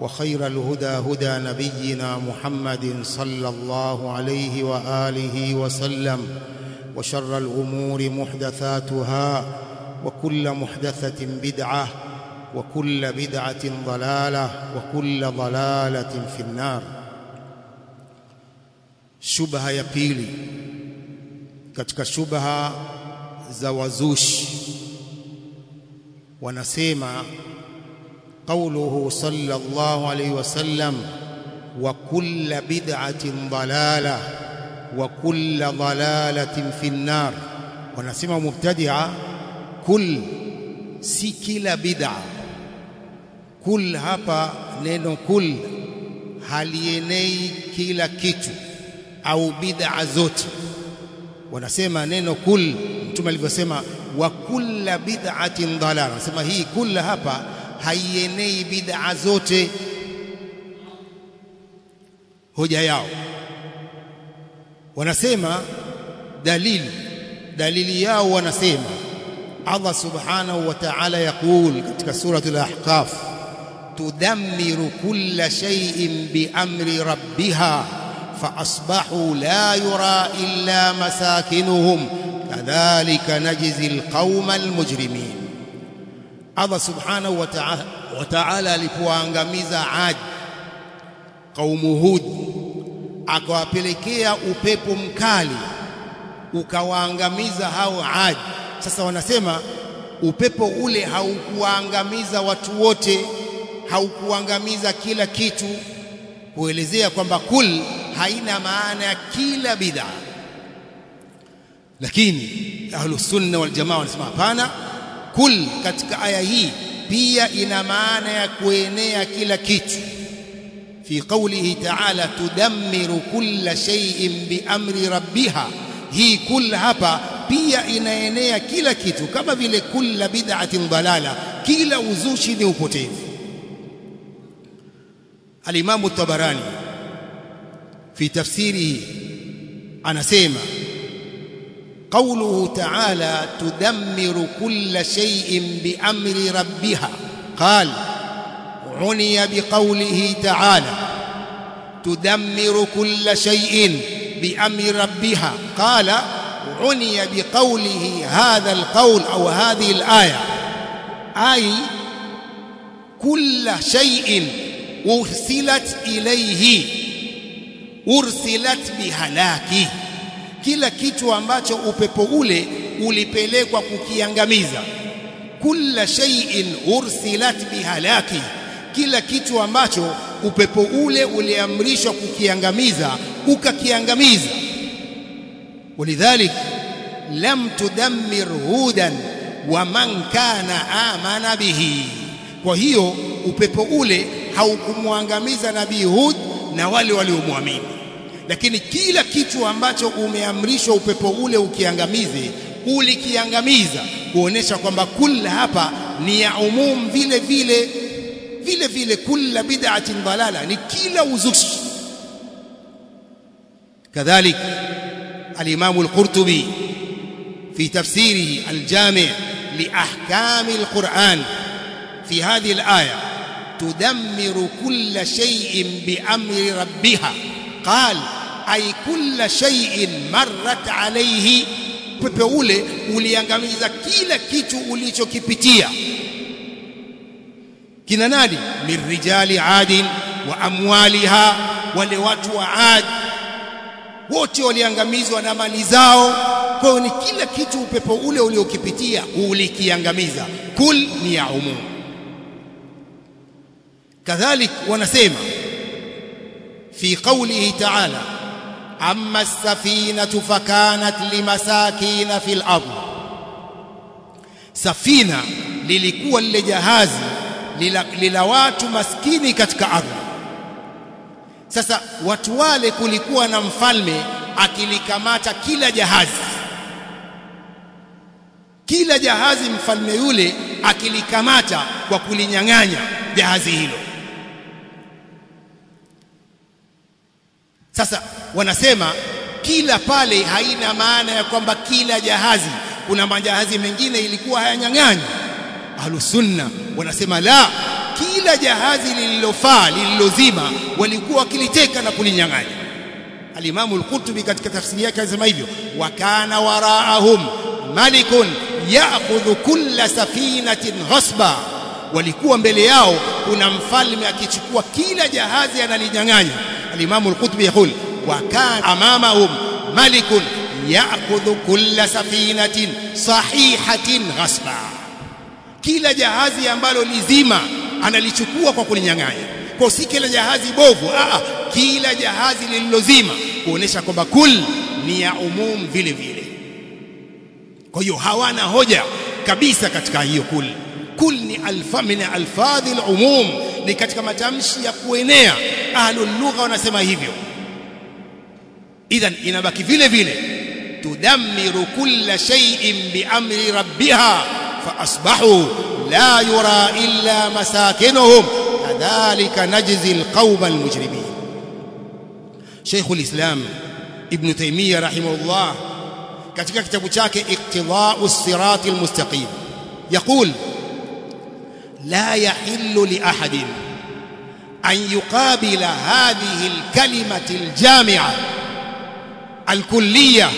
وخير الهدى هدى نبينا محمد صلى الله عليه وآله وسلم وشر الأمور محدثاتها وكل محدثة بدعة وكل بدعة ضلالة وكل ضلالة في النار. shubha ya pili katika shubha za wanasema قوله صلى الله عليه وسلم وكل بدعة ضلالة وكل ضلالة في النار. ونسمع مبتدعة كل سي بدعه كل هابا نينو كل هل يني كلا كيتو أو بدعه زوت ونسمع نينو كل أنتم اللي بيسمع وكل بدعه ضلاله نسمع هي كل هابا haienei bid'a zote hoja yao wanasema dalili dalili yao wanasema Allah subhanahu wa ta'ala yaqul katika suratul ahqaf tudammiru kulla shay'in biamri rabbiha فأصبحوا لا يرى إلا مساكنهم كذلك نجزي القوم المجرمين Allah subhanahu wa ta'ala wa ta'ala alipoangamiza Ad kaumu Hud akawapelekea upepo mkali ukawaangamiza hao Ad sasa wanasema upepo ule haukuangamiza watu wote haukuangamiza kila kitu kuelezea kwamba kul haina maana ya kila bid'a lakini ahlus sunna wal jamaa wanasema hapana kul katika aya hii pia ina maana ya kuenea kila kitu. Fi qawlihi ta'ala tudammiru kulla shay'in biamri rabbiha. Hii kul hapa pia inaenea kila kitu kama vile kulla bid'atin dalala kila uzushi ni upotevu. Alimamu tabarani fi tafsirihi anasema قوله تعالى تدمر كل شيء بأمر ربها. قال عني بقوله تعالى تدمر كل شيء بأمر ربها. قال عني بقوله هذا القول أو هذه الآية. أي كل شيء أرسلت إليه أرسلت بهلاكه. Kila kitu ambacho upepo ule ulipelekwa kukiangamiza. Kulla shay'in ursilat bihalaki kila kitu ambacho upepo ule uliamrishwa kukiangamiza ukakiangamiza. Walidhalik lam tudammir hudan wa man kana amana bihi. Kwa hiyo upepo ule haukumwangamiza nabii hud na wale waliomwamini lakini kila kitu ambacho umeamrishwa upepo ule ukiangamize ulikiangamiza kuonesha kwamba kulla hapa ni ya umum vile vile vile vile kulla bid'atin dalala ni kila uzushi. Kadhalik al-Imam al-Qurtubi fi tafsirihi al-Jami' li ahkami al-Qur'an fi hadhihi al-aya tudammiru kulla shay'in bi amri rabbiha. Qala ai kulla shay'in marrat alayhi upepo ule uliangamiza kila kitu ulichokipitia. Kina nani? Mirijali adin wa amwaliha wale watu wa ad wote waliangamizwa na mali zao. Kwa hiyo ni kila kitu upepo ule uliokipitia ulikiangamiza. Kul ni ya umum. Kadhalik wanasema fi qawlihi ta'ala fakanat limasakina fil ardh safina lilikuwa lile jahazi lila, watu maskini katika ardhi sasa watu wale kulikuwa na mfalme akilikamata kila jahazi kila jahazi mfalme yule akilikamata kwa kulinyang'anya jahazi hilo sasa wanasema kila pale haina maana ya kwamba kila jahazi. Kuna majahazi mengine ilikuwa hayanyang'anyi. Ahlusunna wanasema la kila jahazi lililofaa lililozima walikuwa wakiliteka na kulinyang'anya. Alimamu al-Qurtubi katika tafsiri yake anasema hivyo wa kana waraahum malikun ya'khudhu kulla safinatin ghasba walikuwa mbele yao kuna mfalme akichukua kila jahazi analinyang'anya. Alimamu al-Qurtubi yakul wa kana amamahum malikun كل safinatin sahihatin ghasba kila jahazi ambalo lizima analichukua kwa kulinyang'anya. Kwa si kila jahazi bovu ah kila jahazi lililozima kuonesha kwamba kul ni ya umum vile vile. Kwa hiyo hawana hoja kabisa katika hiyo kul. Kul ni alfa min alfadhi alumum ni katika matamshi ya kuenea. Ahlul lugha wanasema hivyo idhan inabaki vile vile tudammiru kulla shay'in biamri rabbiha faasbahu la yura illa masakinuhum kadhalika najzi alqawma almujrimin Sheikh ulislam Ibn Taymiyyah rahimahullah katika kitabu chake Iqtida'u Sirat almustaqim يقول لا يحل لأحد أن يقابل هذه الكلمة الجامعة الكلية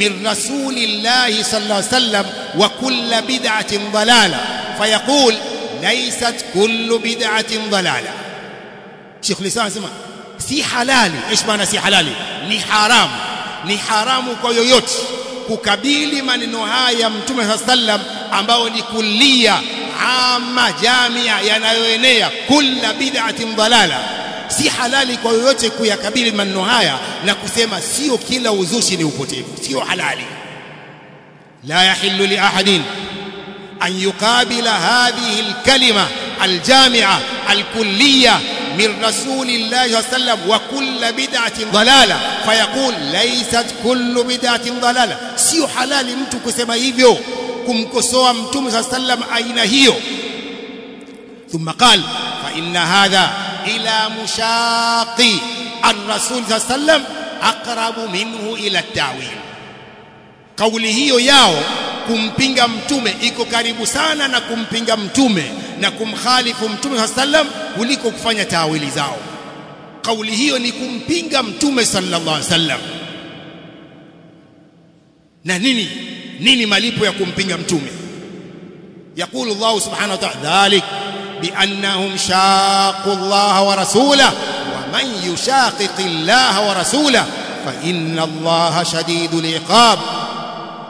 من رسول الله صلى الله عليه وسلم وكل بدعة ضلالة. فيقول ليست كل بدعة ضلالة. شيخ لسان سمع سي حلالي. إيش معنى سي حلالي؟ ني حرام. ني حرام كويوت kukabili maneno haya mtume wa sallam ambao ni kulia ama jamia yanayoenea kulla bid'atin dalala si halali kwa yoyote kuyakabili maneno haya na kusema sio kila uzushi ni upotevu sio halali. La yahillu li ahadin an yuqabila hadhihi alkalima aljami'a alkulliyya min rasulillahi sallam wa kullu bid'atin dalala fayaqul laysat kullu bid'atin dalala sio halali mtu kusema hivyo kumkosoa mtume sallam aina hiyo. Qala fa inna hadha ila mushaqi الرسول صلى الله عليه وسلم أقرب منه إلى التأويل kauli hiyo yao kumpinga mtume iko karibu sana na kumpinga mtume na kumkhalifu mtume saa sallam kuliko kufanya taawili zao kauli hiyo ni kumpinga mtume sallallahu alaihi wasallam na nini nini malipo ya kumpinga mtume يقول الله سبحانه وتعالى ذلك بأنهم شاقوا الله ورسوله ومن يشاقق الله ورسوله فإن الله شديد العقاب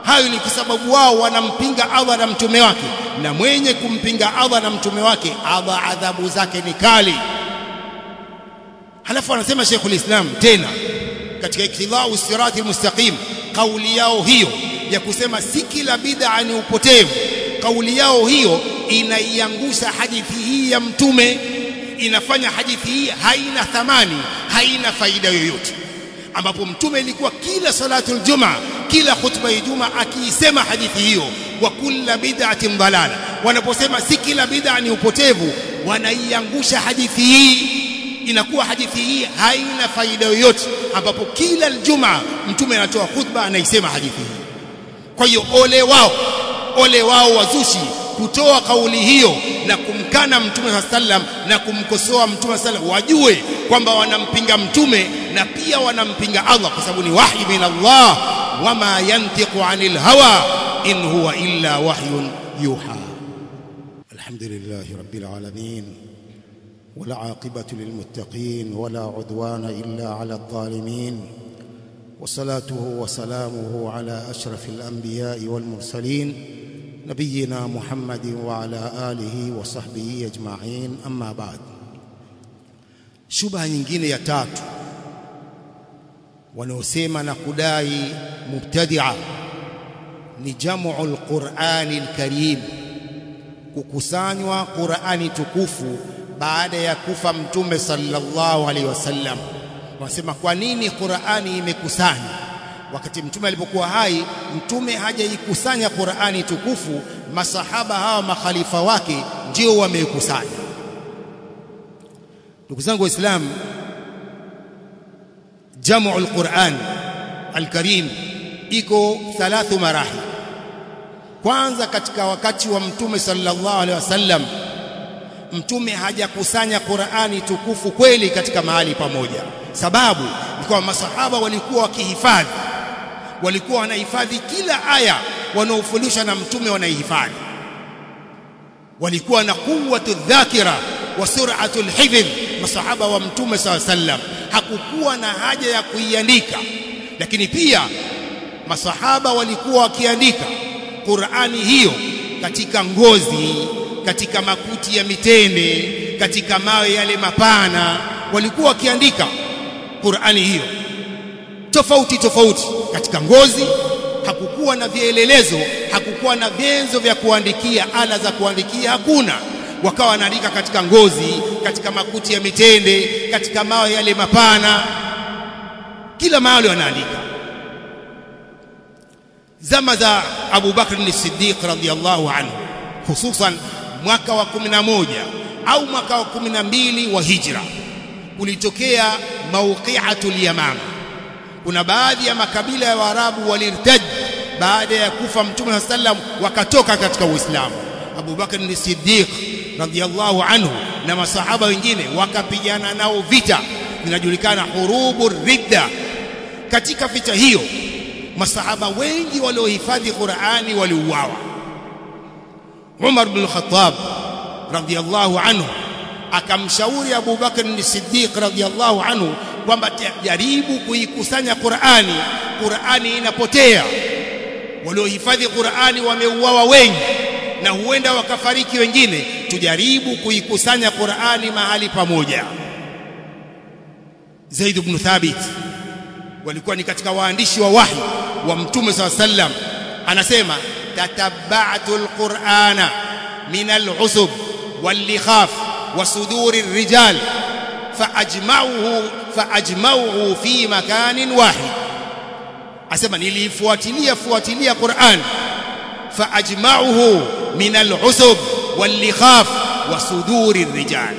hayo ni kwa sababu wao wanampinga Allah na mtume wake na mwenye kumpinga Allah na mtume wake Allah adhabu zake ni kali halafu anasema Sheikhul Islam tena katika iktidau sirati almustaqim kauli yao hiyo ya kusema si kila bid'a ni upotevu kauli yao hiyo inaiangusha hadithi hii ya mtume inafanya hadithi hii haina thamani haina faida yoyote. Ambapo mtume ilikuwa kila salatu juma kila khutba ya juma akiisema hadithi hiyo wa kulla bid'atin dalala wanaposema si kila bid'a ni upotevu wanaiangusha hadithi hii. Inakuwa hadithi hii haina faida yoyote ambapo kila Ijumaa mtume anatoa khutba anaisema hadithi hii. Kwa hiyo ole wao ole wao wazushi kutoa kauli hiyo na kumkana mtume sallam na kumkosoa mtume sallam wajue kwamba wanampinga mtume na pia wanampinga Allah kwa sababu ni wahyi min Allah wama yantiqu anil hawa in huwa illa wahyun yuha alhamdulillah rabbil alamin والعاقبة للمتقين ولا عدوان إلا على الظالمين وصلاته وسلامه على أشرف الأنبياء والمرسلين نبينا محمد وعلى آله وصحبه أجمعين أما بعد shubha nyingine ya tatu wanaosema na kudai mubtadia ni jamu alqurani alkarim kukusanywa qurani tukufu baada ya kufa mtume sallallahu alaihi wasallam wanasema kwa nini qurani imekusanywa Wakati mtume alipokuwa hai mtume hajaikusanya Qur'ani tukufu masahaba hawa makhalifa wake ndio wameikusanya ndugu zangu waislamu jamu alquran alkarim iko thalathu marahi kwanza katika wakati wa mtume sallallahu alaihi wasallam mtume hajakusanya Qur'ani tukufu kweli katika mahali pamoja. Sababu ni kwa masahaba walikuwa wakihifadhi walikuwa wanahifadhi kila aya wanaofundishwa na mtume wanaihifadhi. Walikuwa na quwwatu dhakira wa suratu hifdh masahaba wa mtume saw sallam hakukuwa na haja ya kuiandika. Lakini pia masahaba walikuwa wakiandika Qur'ani hiyo katika ngozi katika makuti ya mitende katika mawe yale mapana. Walikuwa wakiandika Qur'ani hiyo tofauti tofauti. Katika ngozi hakukuwa na vielelezo hakukuwa na vyenzo vya kuandikia ala za kuandikia hakuna. Wakawa wanaandika katika ngozi katika makuti ya mitende katika mawe yale mapana. Kila mahali wanaandika zama za Abu Bakr as-Siddiq radhiyallahu anhu hususan mwaka wa 11 au mwaka wa 12 wa hijra ulitokea mauqi'atul yamama kuna baadhi ya makabila ya Waarabu walirtaj baada ya kufa Mtume sallam wakatoka katika Uislamu. Abu Bakr ni Siddiq radhiyallahu anhu na masahaba wengine wakapigana nao vita. Vinajulikana hurubu ridda. Katika vita hiyo masahaba wengi waliohifadhi Qur'ani waliuawa. Umar bin Khattab radhiyallahu anhu akamshauri Abu Bakr ni Siddiq radhiyallahu anhu kwamba jaribu kuikusanya Qur'ani. Qur'ani inapotea. Waliohifadhi Qur'ani wameuawa wengi na huenda wakafariki wengine. Tujaribu kuikusanya Qur'ani mahali pamoja. Zaid ibn Thabit walikuwa ni katika waandishi wa wahi wa Mtume SAW sallam anasema tatabba'tu al-Qur'ana min alusub wal-likhaf wa suduri ar-rijal faajmauhu ajma'u fi makanin wahid. Asema nilifuatilia fuatilia Qur'an. Faajmauhu min al-usub wal-likhaf wa suduri rijal.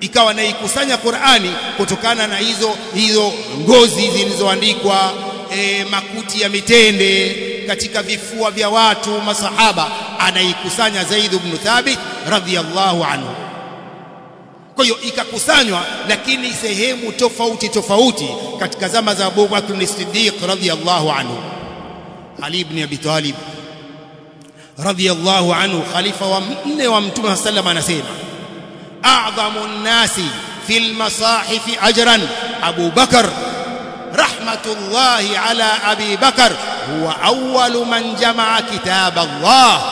Ikawa naikusanya Qur'ani kutokana na hizo hizo ngozi zilizoandikwa e, makuti ya mitende katika vifua vya watu masahaba. Anaikusanya Zaid ibn Thabit radhiyallahu anhu kwa hiyo ikakusanywa lakini sehemu tofauti tofauti katika zama za Abu Bakr as-Siddiq radhiyallahu anhu. Ali ibn Abi Talib radhiyallahu anhu khalifa wa nne wa Mtume sallam anasema a'dhamu an-nasi fil masahif ajran. Abu Bakr rahmatullahi ala Abi Bakr huwa awwalu man jamaa kitab Allah.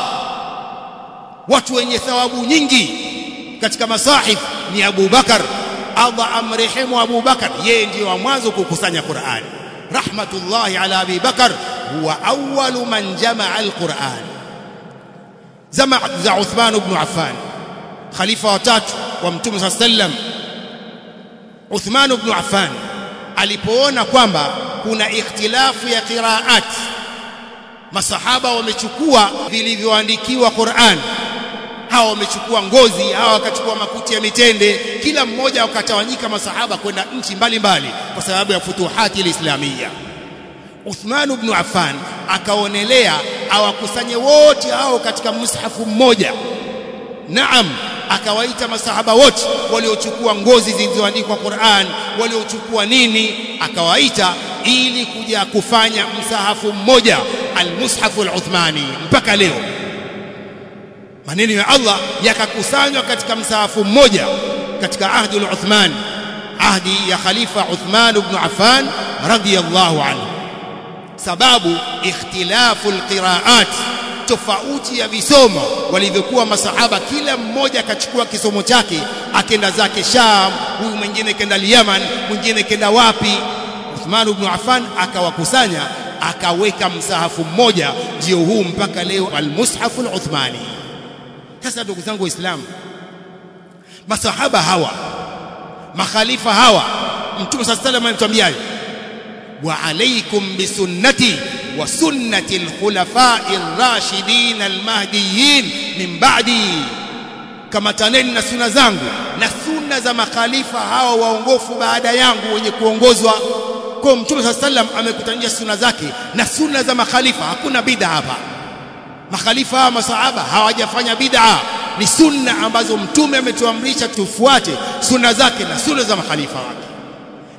Watu wenye thawabu nyingi katika masahif ni Abu Bakar. Allah amrehemu Abu Bakar. Yeye ndiyo wa mwanzo kukusanya Qur'an. Rahmatullahi ala Abi Bakar huwa awwalu man jamaa al-Qur'an. Zama za Uthman ibn Affan khalifa watatu wa Mtume sallam Uthman ibn Affan alipoona kwamba kuna ikhtilafu ya qiraat masahaba wamechukua vilivyoandikiwa Qur'an hawa wamechukua ngozi hawa wakachukua makuti ya mitende. Kila mmoja wakatawanyika masahaba kwenda nchi mbalimbali kwa sababu ya futuhati alislamia Uthman ibn Affan akaonelea awakusanye wote hao katika mushafu mmoja. Naam akawaita masahaba wote waliochukua ngozi zilizoandikwa Qur'an waliochukua nini akawaita ili kuja kufanya msahafu mmoja almushafu aluthmani mpaka leo maneno ya Allah yakakusanywa katika msaafu mmoja katika ahdi Uthman ahdi ya khalifa Uthman ibn Affan radiyallahu anhu. Sababu ikhtilafu alqiraat tofauti ya visomo walivyokuwa masahaba kila mmoja akachukua kisomo chake akenda zake Sham huyu mwingine kenda Yemen mwingine kenda wapi. Uthman ibn Affan akawakusanya akaweka msahafu mmoja ndio huu mpaka leo al-Mushaf al-Uthmani sasa ndugu zangu waislamu masahaba hawa makhalifa hawa mtume sa salam anatuambiaje wa alaikum bisunnati wa sunnati al-khulafa'i ar-rashidin al-mahdiyyin min ba'di. Kama taneni na sunna zangu na sunna za makhalifa hawa waongofu baada yangu wenye kuongozwa. Kwa mtume sa salam amekutanisha sunna zake na sunna za makhalifa hakuna bid'a hapa makhalifa hawa masahaba hawajafanya bid'a. Ni sunna ambazo mtume ametuamrisha tufuate sunna zake na sunna za makhalifa wake.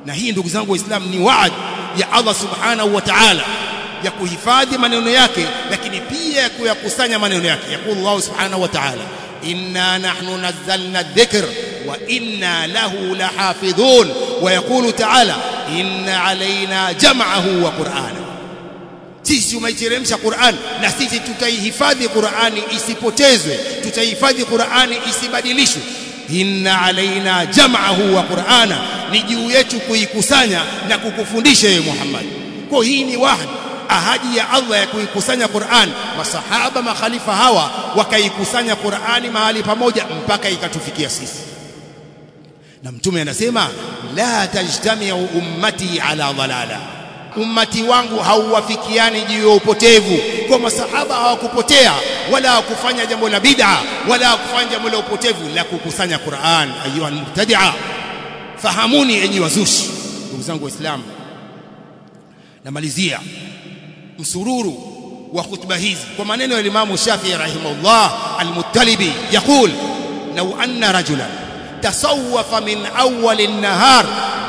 Na hii ndugu zangu waislamu ni waad ya Allah subhanahu wa ta'ala ya kuhifadhi maneno yake lakini pia ya kuyakusanya maneno yake. Yakulu Allah subhanahu wa ta'ala inna nahnu nazzalna dhikr wa inna lahu lahafidhun. Yaqulu ta'ala inna alaina jam'ahu wa qur'ana sisi umeiteremsha Qur'an na sisi tutaihifadhi Qur'ani isipotezwe tutaihifadhi Qur'ani isibadilishwe. Inna alaina jam'ahu wa Qur'ana ni juu yetu kuikusanya na kukufundisha yeye Muhammad. Kwa hii ni wahdi ahadi ya Allah ya kuikusanya Qur'an. Masahaba makhalifa hawa wakaikusanya Qur'ani mahali pamoja mpaka ikatufikia sisi. Na mtume anasema la tajtamiu ummati ala dhalala ummati wangu hauwafikiani juu ya upotevu kwa masahaba hawakupotea wala hawakufanya jambo la bid'a wala hawakufanya jambo la upotevu la kukusanya Qur'an ayuha mubtadi'a fahamuni enyi wazushi ndugu zangu waislamu. Namalizia. Msururu wa khutba hizi. Kwa maneno ya Imam Shafi'i rahimahullah al-Muttalibi yaqul law anna rajulan tasawwafa min awwal an-nahar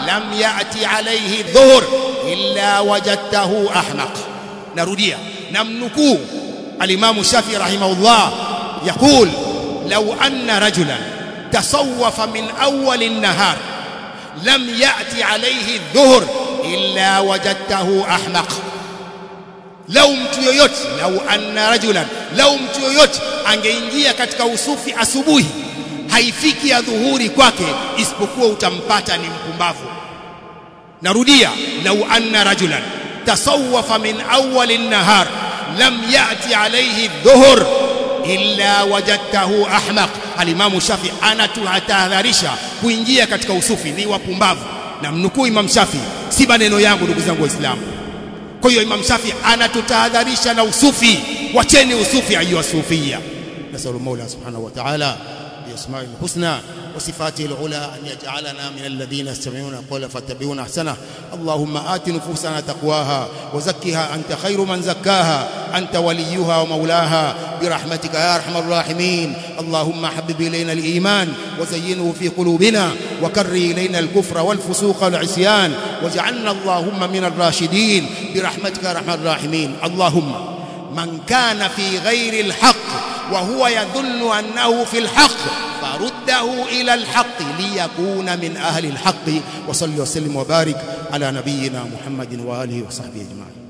lam ya'ti alayhi dhuhr illa wajadtahu ahmaq narudia namnukuu al-Imam Shafi'i rahimahullah yaqul law anna rajulan tasawwafa min awwal an-nahar lam ya'ti alayhi dhuhr illa wajadtahu ahmaq lau mtu yoyote lau anna rajulan lau mtu yoyote angeingia katika usufi asubuhi haifiki ya dhuhuri kwake isipokuwa utampata ni mpumbavu narudia lau anna rajulan tasawwafa min awwal an-nahar lam yati alayhi dhuhur illa wajadtahu ahmaq. Alimamu shafi anatuhatahadharisha kuingia katika usufi ni wapumbavu. Na mnukuu imam shafi si maneno yangu ndugu zangu waislamu. Kwa hiyo Imam Shafi anatutahadharisha na usufi. Wacheni usufi ayuha sufia nasallu Mola subhanahu wa ta'ala بأسماء الحسنى وصفاته العلى أن يجعلنا من الذين يستمعون القول فاتبعون أحسنه. اللهم آت نفوسنا تقواها وزكها أنت خير من زكاها. أنت وليها ومولاها. برحمتك يا أرحم الراحمين. اللهم حبب إلينا الإيمان وزينه في قلوبنا وكر إلينا الكفر والفسوق والعصيان. واجعلنا اللهم من الراشدين. برحمتك يا أرحم الراحمين. اللهم من كان في غير الحق وهو يظن أنه في الحق فرده إلى الحق ليكون من أهل الحق. وصل وسلم وبارك على نبينا محمد وآله وصحبه أجمعين.